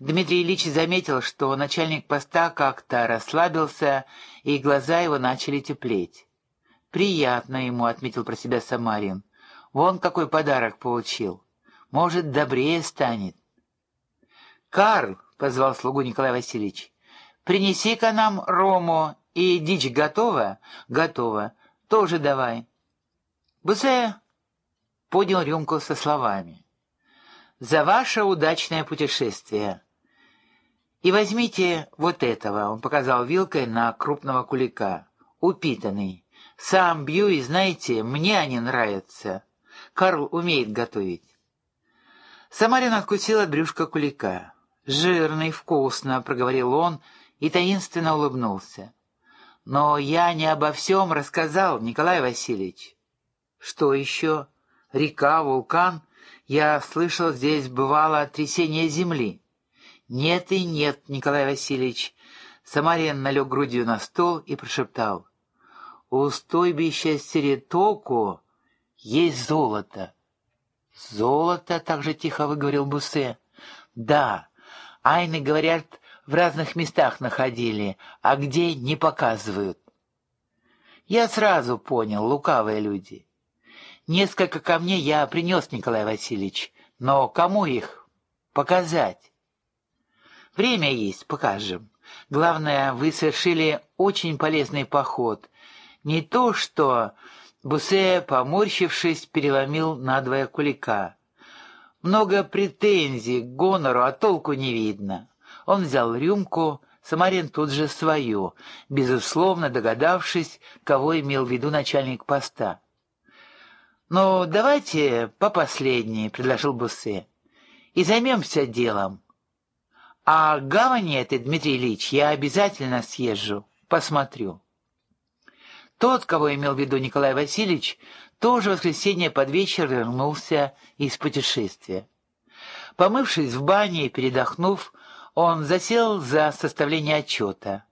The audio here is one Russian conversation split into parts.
Дмитрий Ильич заметил, что начальник поста как-то расслабился, и глаза его начали теплеть. «Приятно ему», — отметил про себя Самарин. «Вон какой подарок получил. Может, добрее станет». «Карл», — позвал слугу Николай Васильевич, — «принеси-ка нам рому, и дичь готова?» «Готова. Тоже давай». Бусе поднял рюмку со словами. «За ваше удачное путешествие!» «И возьмите вот этого», — он показал вилкой на крупного кулика, упитанный. «Сам бью, и знаете, мне они нравятся. Карл умеет готовить». Самарин откусил от брюшка кулика. «Жирный, вкусно», — проговорил он и таинственно улыбнулся. «Но я не обо всем рассказал, Николай Васильевич». «Что еще? Река, вулкан? Я слышал, здесь бывало трясение земли». «Нет и нет, Николай Васильевич». Самарин налег грудью на стол и прошептал. «У стойбища Серетоку есть золото». «Золото?» — так же тихо выговорил Бусе. «Да, айны, говорят, в разных местах находили, а где — не показывают». Я сразу понял, лукавые люди. Несколько камней я принес, Николай Васильевич, но кому их показать? Время есть, покажем. Главное, вы совершили очень полезный поход. Не то, что Бусе, поморщившись, переломил надвое кулика. Много претензий к гонору, а толку не видно. Он взял рюмку, Самарин тут же свою, безусловно догадавшись, кого имел в виду начальник поста. «Ну, давайте по последней», — предложил Бусе, — «и займемся делом. А гавани этой, Дмитрий Ильич, я обязательно съезжу, посмотрю». Тот, кого имел в виду Николай Васильевич, тоже в воскресенье под вечер вернулся из путешествия. Помывшись в бане и передохнув, он засел за составление отчета.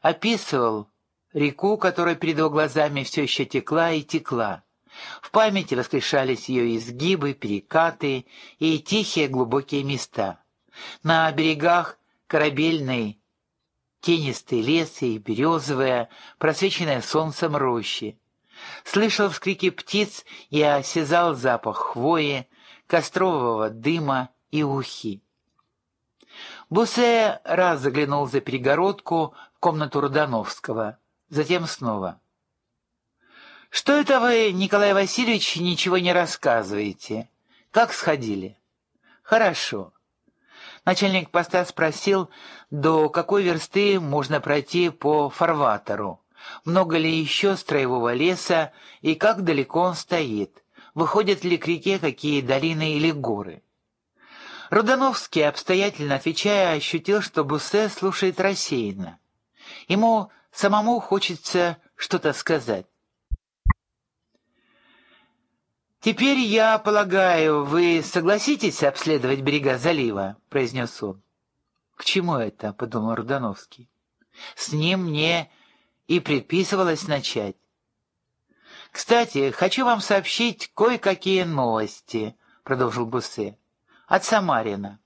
Описывал реку, которая перед его глазами все еще текла и текла. В памяти воскрешались ее изгибы, перекаты и тихие глубокие места. На берегах корабельной тенистый лес и березовая, просвеченная солнцем рощи. Слышал вскрики птиц и осязал запах хвои, кострового дыма и ухи. Бусе раз заглянул за перегородку в комнату Рудановского, затем снова. «Что это вы, Николай Васильевич, ничего не рассказываете? Как сходили?» «Хорошо. Начальник поста спросил, до какой версты можно пройти по фарватеру, много ли еще строевого леса и как далеко он стоит, выходят ли к реке какие долины или горы. Рудановский, обстоятельно отвечая, ощутил, что Буссе слушает рассеянно. Ему самому хочется что-то сказать. «Теперь, я полагаю, вы согласитесь обследовать берега залива?» — произнес он. «К чему это?» — подумал Рудановский. «С ним мне и предписывалось начать. «Кстати, хочу вам сообщить кое-какие новости», — продолжил Буссе, — «от Самарина».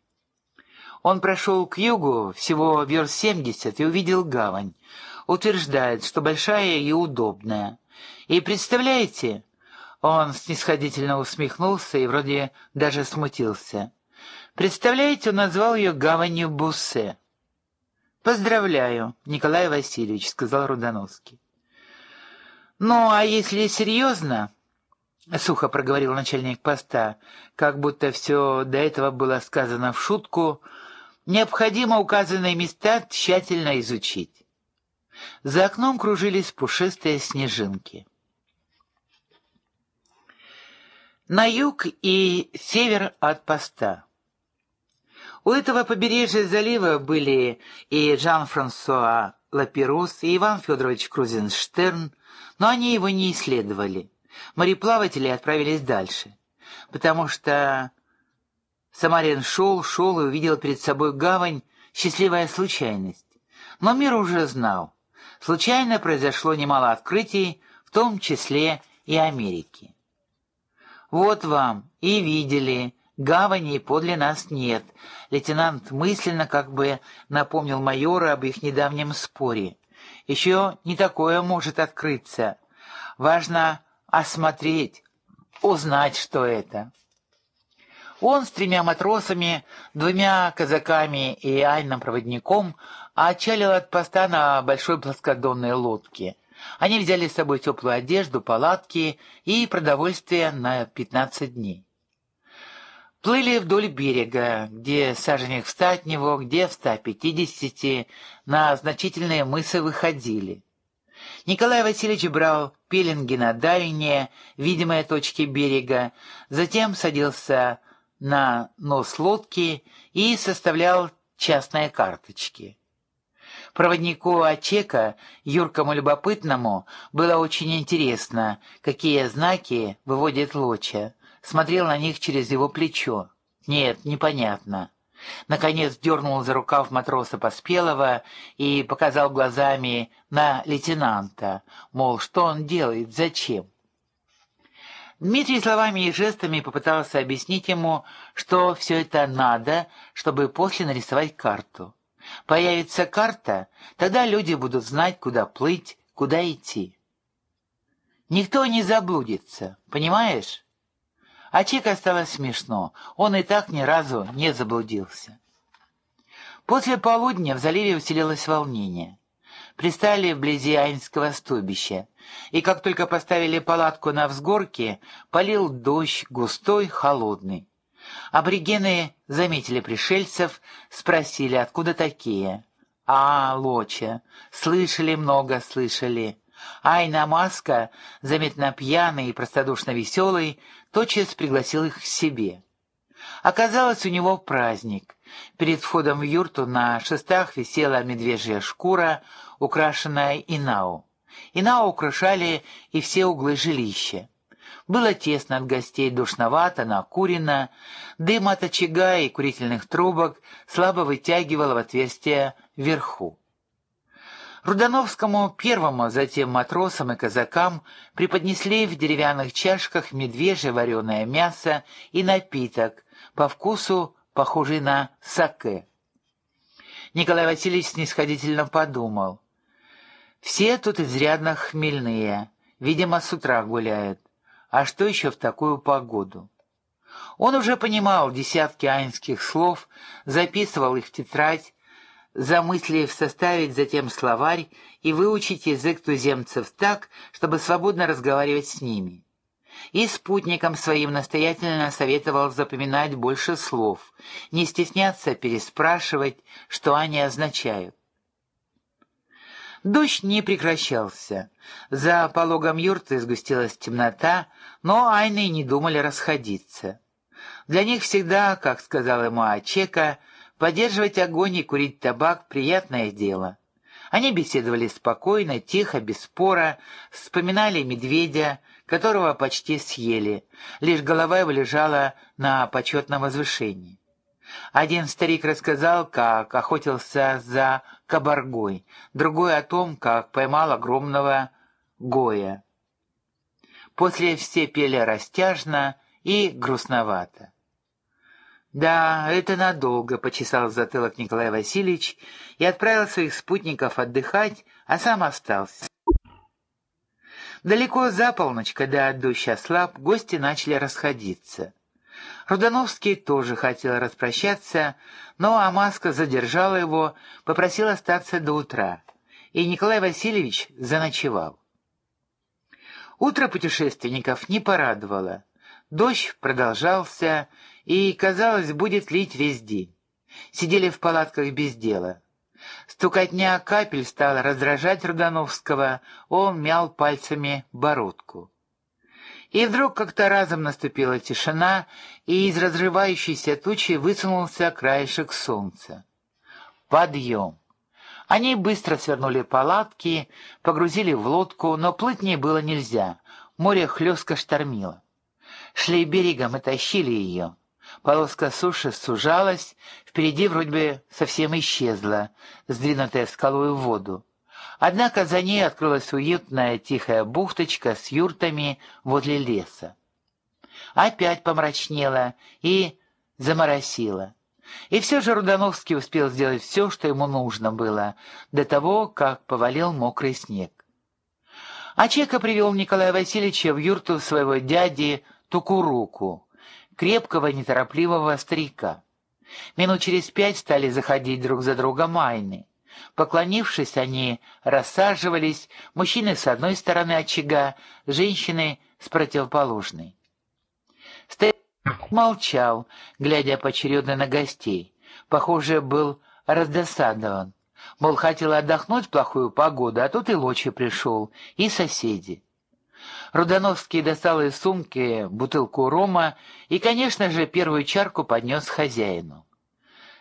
Он прошел к югу, всего верст семьдесят, и увидел гавань. Утверждает, что большая и удобная. И представляете, он снисходительно усмехнулся и вроде даже смутился. Представляете, он назвал ее гаванью Буссе. «Поздравляю, Николай Васильевич», — сказал Рудановский. «Ну, а если серьезно...» — сухо проговорил начальник поста, как будто все до этого было сказано в шутку, необходимо указанные места тщательно изучить. За окном кружились пушистые снежинки. На юг и север от поста. У этого побережья залива были и Жан-Франсуа Лаперус, и Иван Федорович Крузенштерн, но они его не исследовали. Мореплаватели отправились дальше, потому что Самарин шел, шел и увидел перед собой гавань, счастливая случайность. Но мир уже знал. Случайно произошло немало открытий, в том числе и Америки. «Вот вам, и видели», Гавани подле нас нет. Лейтенант мысленно как бы напомнил майору об их недавнем споре. Еще не такое может открыться. Важно осмотреть, узнать, что это. Он с тремя матросами, двумя казаками и айным проводником отчалил от поста на большой плоскодонной лодке. Они взяли с собой теплую одежду, палатки и продовольствие на 15 дней. Плыли вдоль берега, где саженек встать в него, где в 150, на значительные мысы выходили. Николай Васильевич брал пеленги на дальние, видимые точки берега, затем садился на нос лодки и составлял частные карточки. Проводнику Ачека, юркому любопытному, было очень интересно, какие знаки выводит Лоча смотрел на них через его плечо. Нет, непонятно. Наконец дернул за рукав матроса Поспелого и показал глазами на лейтенанта, мол, что он делает, зачем. Дмитрий словами и жестами попытался объяснить ему, что все это надо, чтобы после нарисовать карту. Появится карта, тогда люди будут знать, куда плыть, куда идти. Никто не заблудится, понимаешь? А Чика стало смешно, он и так ни разу не заблудился. После полудня в заливе усилилось волнение. Пристали вблизи Айнского стойбища, и как только поставили палатку на взгорке, полил дождь густой, холодный. Аборигены заметили пришельцев, спросили, откуда такие. «А, Лоча, слышали много, слышали». Айна Маска, заметно пьяный и простодушно веселый, тотчас пригласил их к себе. Оказалось, у него праздник. Перед входом в юрту на шестах висела медвежья шкура, украшенная инау. Инау украшали и все углы жилища. Было тесно от гостей, душновато, накурено, дым от очага и курительных трубок слабо вытягивал в отверстие вверху. Рудановскому первому, затем матросам и казакам преподнесли в деревянных чашках медвежье вареное мясо и напиток, по вкусу похожий на саке. Николай Васильевич снисходительно подумал. Все тут изрядно хмельные, видимо, с утра гуляют. А что еще в такую погоду? Он уже понимал десятки айнских слов, записывал их в тетрадь, замыслив составить затем словарь и выучить язык туземцев так, чтобы свободно разговаривать с ними. И спутникам своим настоятельно советовал запоминать больше слов, не стесняться переспрашивать, что они означают. Дождь не прекращался. За пологом юрты сгустилась темнота, но айны не думали расходиться. Для них всегда, как сказал ему Ачека, Поддерживать огонь и курить табак — приятное дело. Они беседовали спокойно, тихо, без спора, вспоминали медведя, которого почти съели, лишь голова его лежала на почетном возвышении. Один старик рассказал, как охотился за кабаргой, другой о том, как поймал огромного гоя. После все пели растяжно и грустновато. «Да, это надолго», — почесал затылок Николай Васильевич и отправил своих спутников отдыхать, а сам остался. Далеко за полночь, когда дождь ослаб, гости начали расходиться. Рудановский тоже хотел распрощаться, но Амаска задержала его, попросил остаться до утра, и Николай Васильевич заночевал. Утро путешественников не порадовало. Дождь продолжался, и, казалось, будет лить весь день. Сидели в палатках без дела. Стукотня капель стала раздражать Рудановского, он мял пальцами бородку. И вдруг как-то разом наступила тишина, и из разрывающейся тучи высунулся краешек солнца. Подъем! Они быстро свернули палатки, погрузили в лодку, но плыть не было нельзя, море хлестко штормило. Шли берегом и тащили ее. Полоска суши сужалась, впереди вроде бы совсем исчезла, сдвинутая скалой в воду. Однако за ней открылась уютная тихая бухточка с юртами возле леса. Опять помрачнело, и заморосило. И все же Рудановский успел сделать все, что ему нужно было, до того, как повалил мокрый снег. А Чека привел Николая Васильевича в юрту своего дяди Тукуруку, крепкого неторопливого старика. Минут через пять стали заходить друг за другом майны. Поклонившись, они рассаживались, мужчины с одной стороны очага, женщины с противоположной. Старик молчал, глядя поочередно на гостей. Похоже, был раздосадован. Мол, хотел отдохнуть в плохую погоду, а тут и Лочи пришел, и соседи. Рудановский достал из сумки бутылку рома и, конечно же, первую чарку поднес хозяину.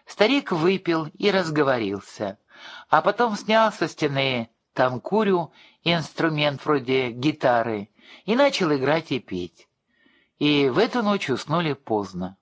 Старик выпил и разговорился, а потом снял со стены танкурю, инструмент вроде гитары, и начал играть и петь. И в эту ночь уснули поздно.